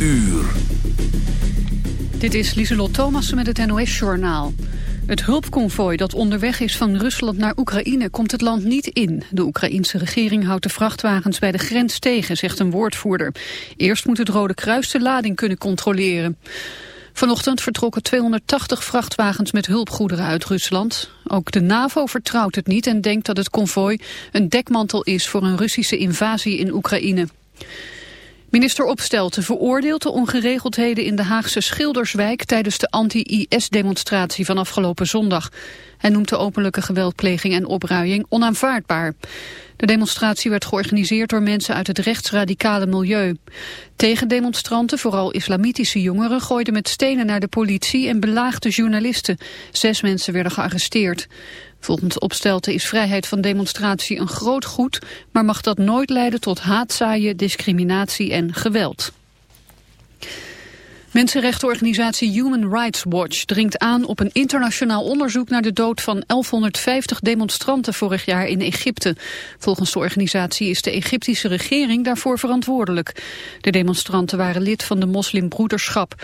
uur. Dit is Lieselot Thomassen met het NOS-journaal. Het hulpconvooi dat onderweg is van Rusland naar Oekraïne komt het land niet in. De Oekraïense regering houdt de vrachtwagens bij de grens tegen, zegt een woordvoerder. Eerst moet het Rode Kruis de lading kunnen controleren. Vanochtend vertrokken 280 vrachtwagens met hulpgoederen uit Rusland. Ook de NAVO vertrouwt het niet en denkt dat het konvooi een dekmantel is voor een Russische invasie in Oekraïne. Minister Opstelten veroordeelt de ongeregeldheden in de Haagse Schilderswijk tijdens de anti-IS-demonstratie van afgelopen zondag. Hij noemt de openlijke geweldpleging en opruiing onaanvaardbaar. De demonstratie werd georganiseerd door mensen uit het rechtsradicale milieu. Tegendemonstranten, vooral islamitische jongeren, gooiden met stenen naar de politie en belaagden journalisten. Zes mensen werden gearresteerd. Volgens Opstelten is vrijheid van demonstratie een groot goed, maar mag dat nooit leiden tot haatzaaien, discriminatie en geweld. Mensenrechtenorganisatie Human Rights Watch dringt aan op een internationaal onderzoek naar de dood van 1150 demonstranten vorig jaar in Egypte. Volgens de organisatie is de Egyptische regering daarvoor verantwoordelijk. De demonstranten waren lid van de moslimbroederschap.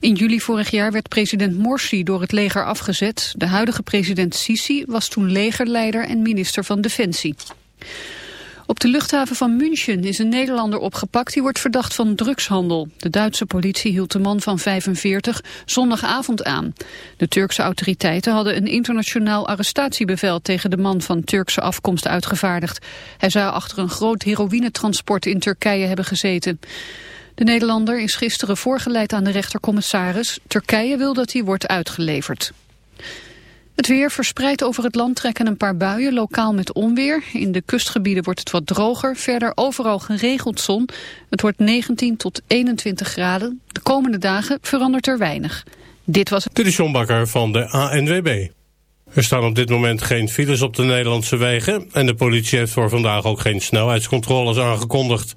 In juli vorig jaar werd president Morsi door het leger afgezet. De huidige president Sisi was toen legerleider en minister van Defensie. Op de luchthaven van München is een Nederlander opgepakt die wordt verdacht van drugshandel. De Duitse politie hield de man van 45 zondagavond aan. De Turkse autoriteiten hadden een internationaal arrestatiebevel tegen de man van Turkse afkomst uitgevaardigd. Hij zou achter een groot heroïnetransport in Turkije hebben gezeten. De Nederlander is gisteren voorgeleid aan de rechtercommissaris. Turkije wil dat hij wordt uitgeleverd. Het weer verspreidt over het land trekken een paar buien, lokaal met onweer. In de kustgebieden wordt het wat droger, verder overal geregeld zon. Het wordt 19 tot 21 graden. De komende dagen verandert er weinig. Dit was het. Bakker van de ANWB. Er staan op dit moment geen files op de Nederlandse wegen... en de politie heeft voor vandaag ook geen snelheidscontroles aangekondigd.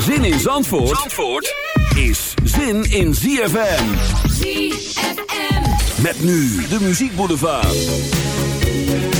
Zin in Zandvoort, Zandvoort is zin in ZFM. ZFM. Met nu de muziekboulevard. La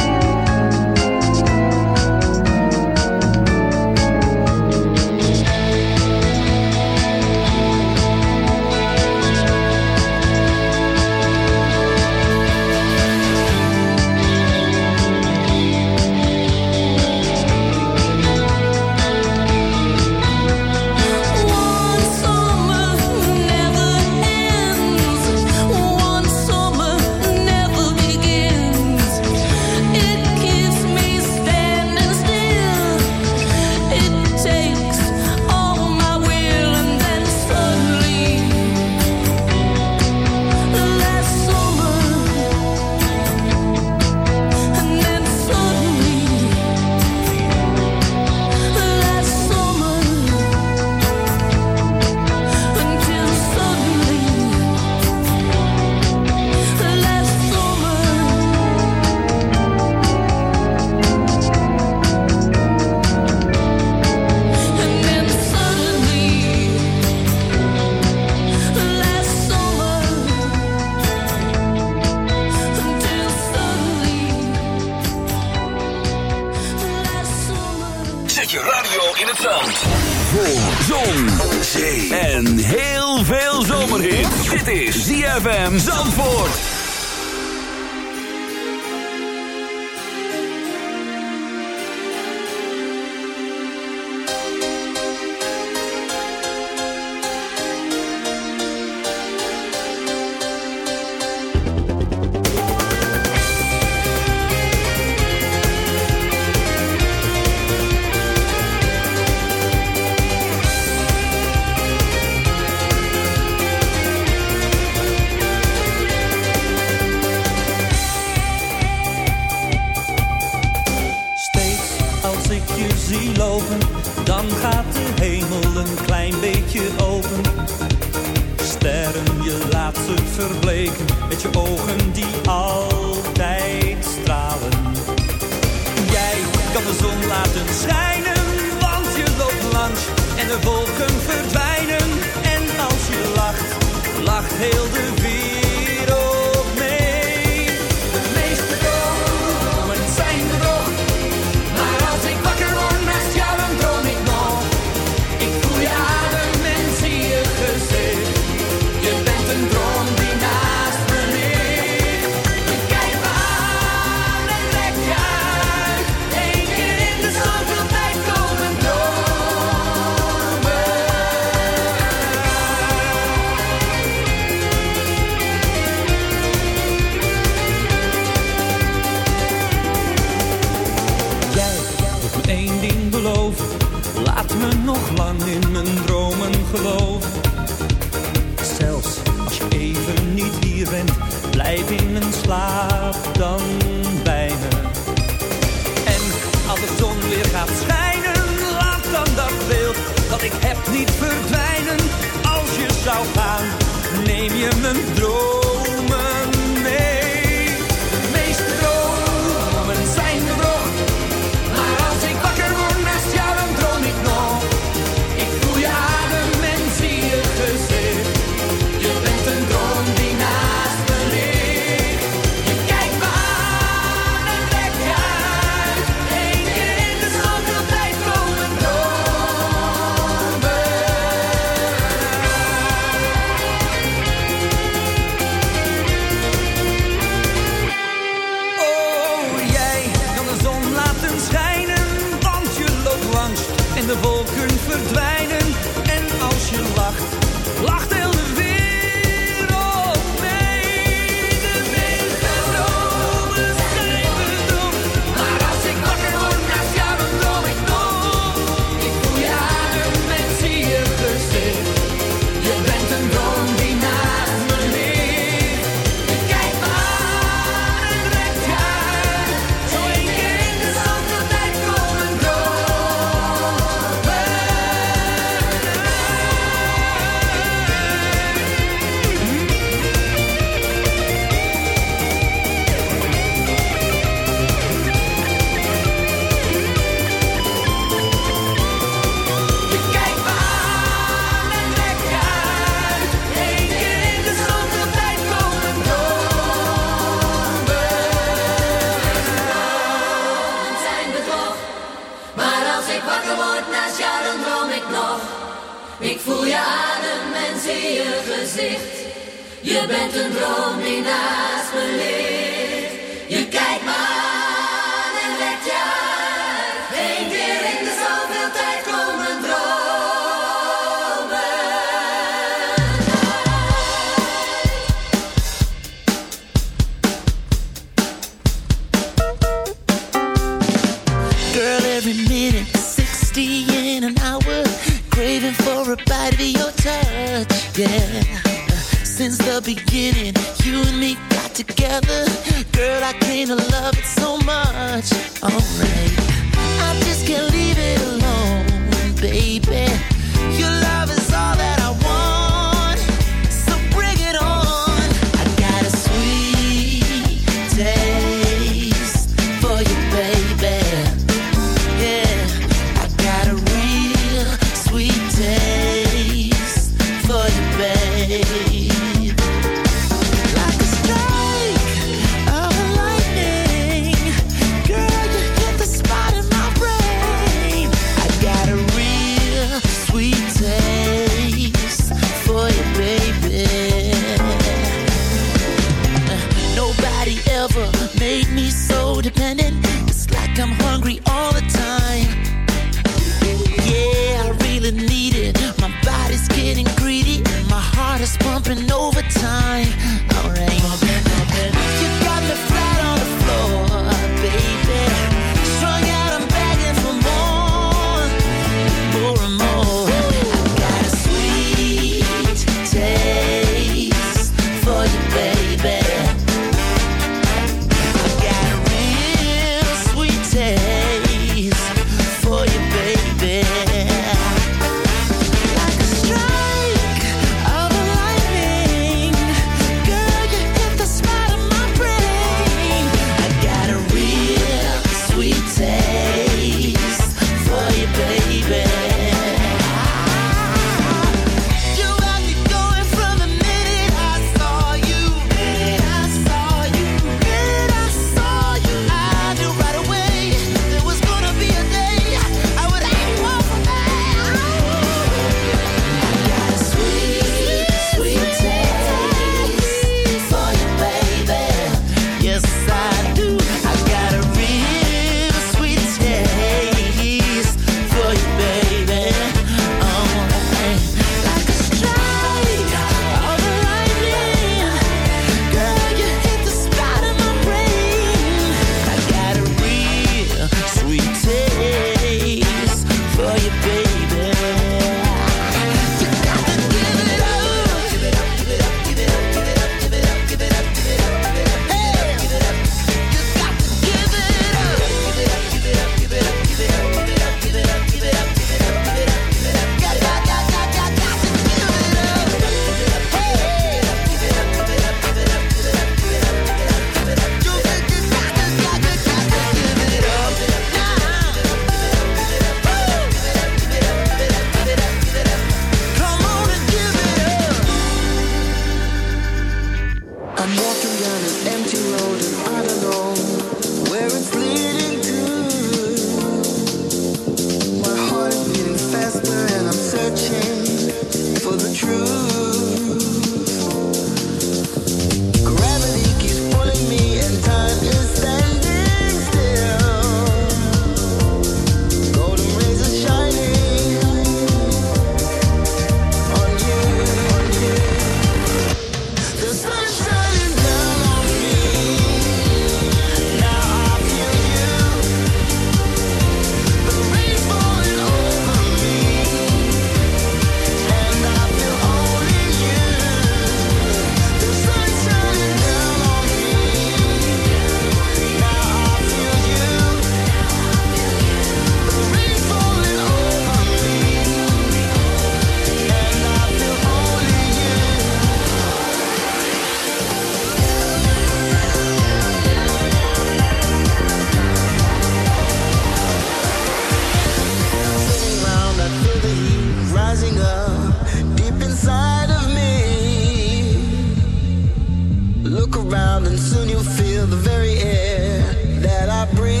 around and soon you'll feel the very air that I breathe.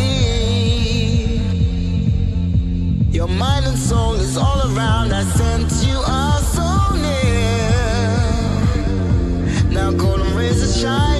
Your mind and soul is all around. I sent you are so near. Now golden rays are shining.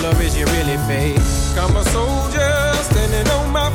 color is your really fake? I'm a soldier standing on my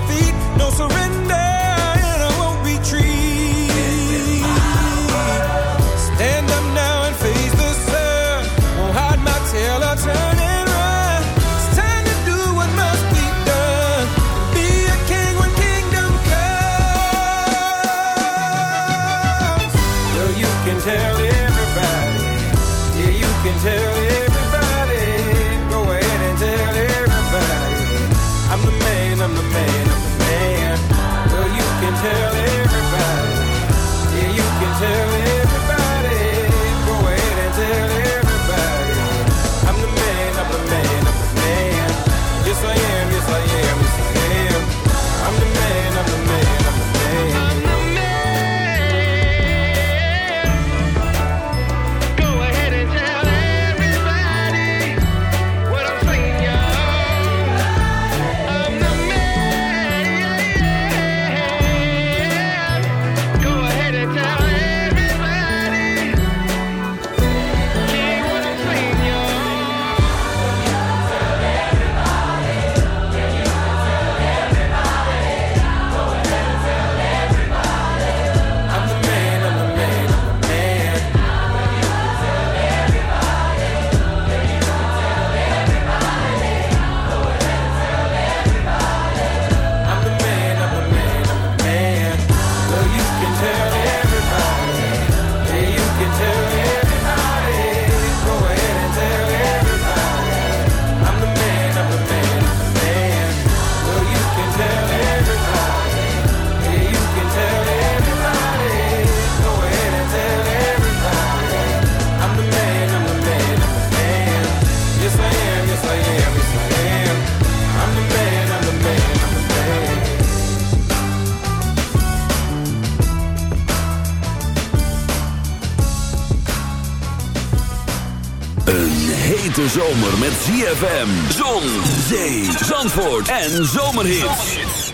met ZFM, zon, zee, zandvoort en zomerhits.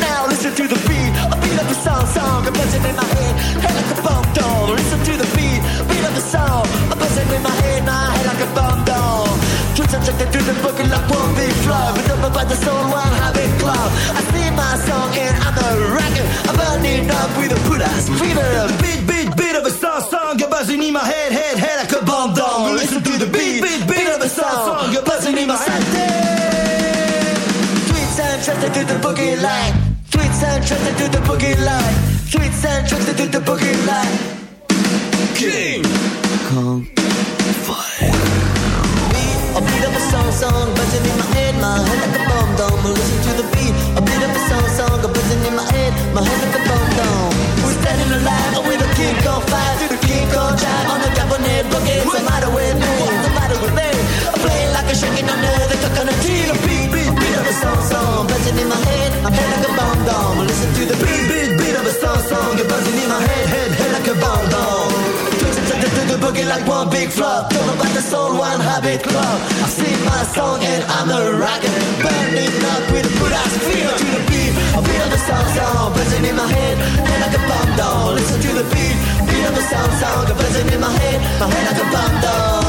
Now listen to the beat, a beat of the song, song, a buzzing in my head, head like a bomb down. Listen to the beat, beat of the song, a buzzing in my head, my head like a bomb down. Twitch subjected to the boogie like one big flow, but up by the soul, one habit club. I sing my song and I'm a rocker, I'm burning up with a put ass fever. Beat, beat, beat of a song, a buzzing in my head, head, head like a bomb down. Listen to the beat, beat, beat of a song, song, a buzzing in my head. Sweet sound trusted to the boogie line. Sweet sound trusted to the boogie line. Sweet sound trusted to the boogie line. King Kong song, buzzing in my head, my head like a bomb dome. Listen to the beat. A beat of a song, song, buzzing in my head, my head like a bomb dome. We're standing alive with a king on fire, through the king on drive on the Japanese boogie. What's the matter with me? What's the matter with me? I'm playing like a shaking under the coconut tree. The beat, beat, beat of a song, song, buzzing in my head, my head like a bomb dome. Listen to the beat, beat, beat of a song, song, big flop. Don't about the soul, one habit club. I sing my song and I'm a rocker. Burning up with a good ass feel to the beat. A beat of the song song, buzzing in my head, head like a bomb down. Listen to the beat, beat of the song song, buzzing in my head, my head like a bomb down.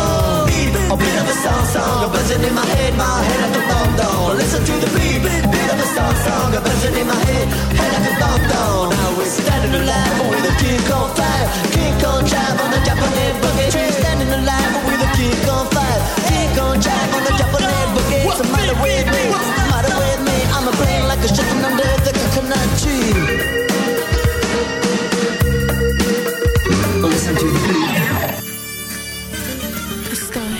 A beat of a song song, buzzing in my head, my head like a bomb down. Listen to the beat, beat of a song song, buzzing in my head, head like a bomb down. Now we're standing alive with a king on fire, king on drive on the Japanese boogie. with me? What's the matter with me? I'm a brain like a chicken under the coconut tree. Listen to the beat. Estoy.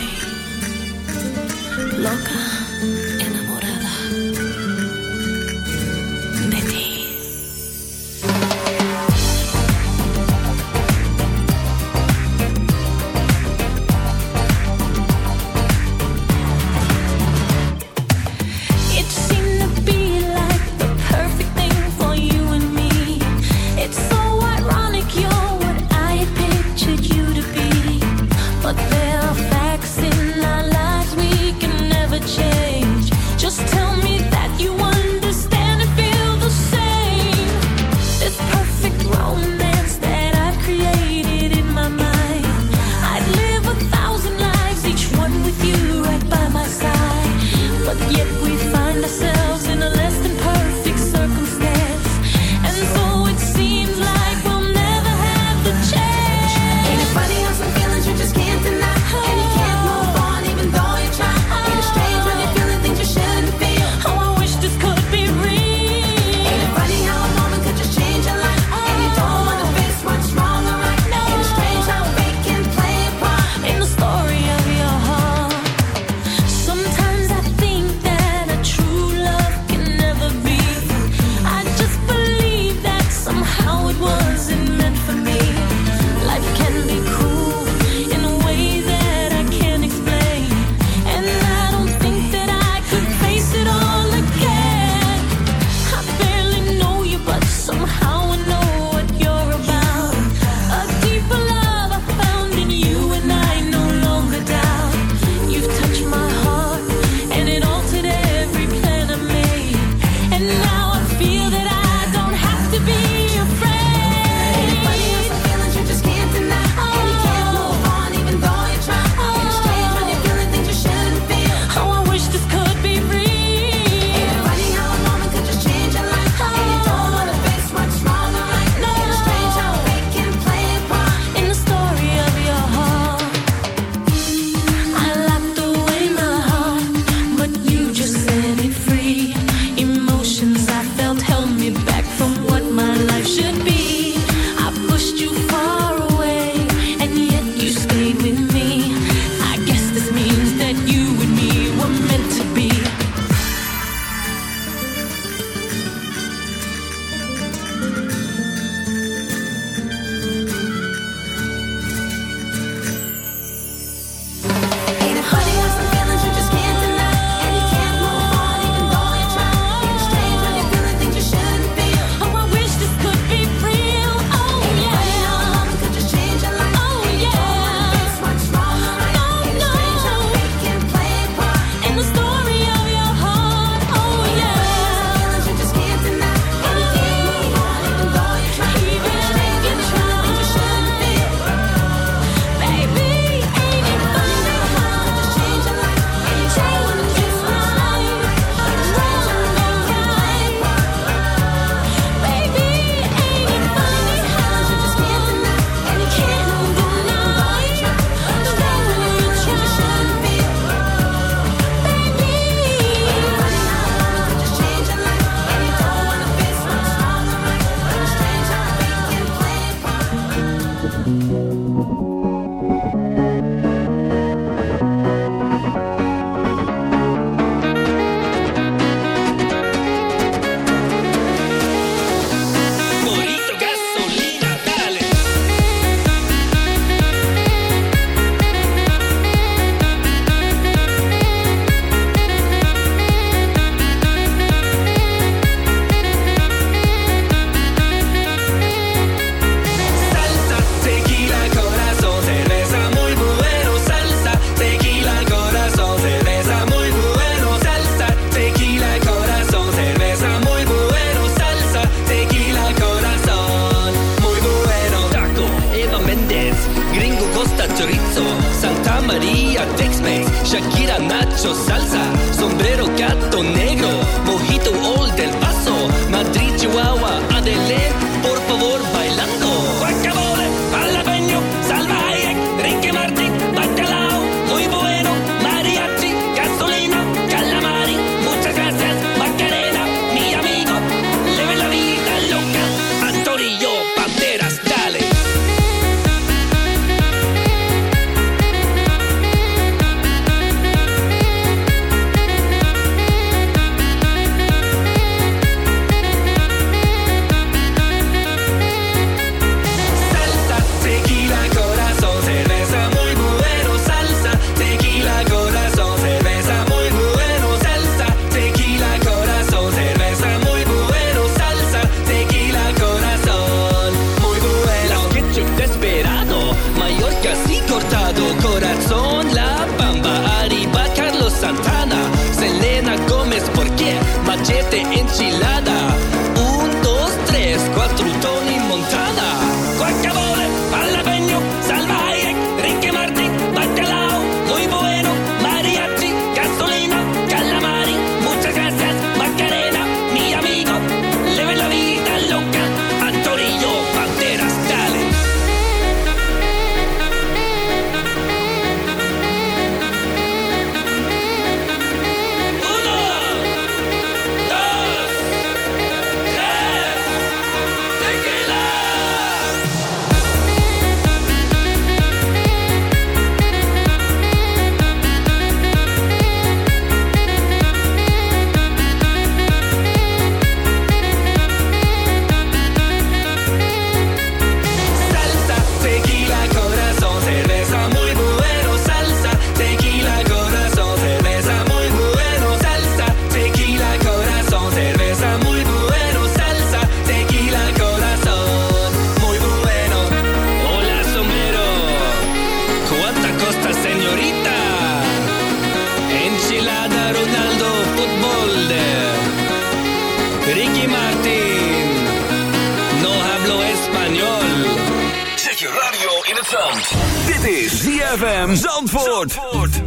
ZFM Zandvoort.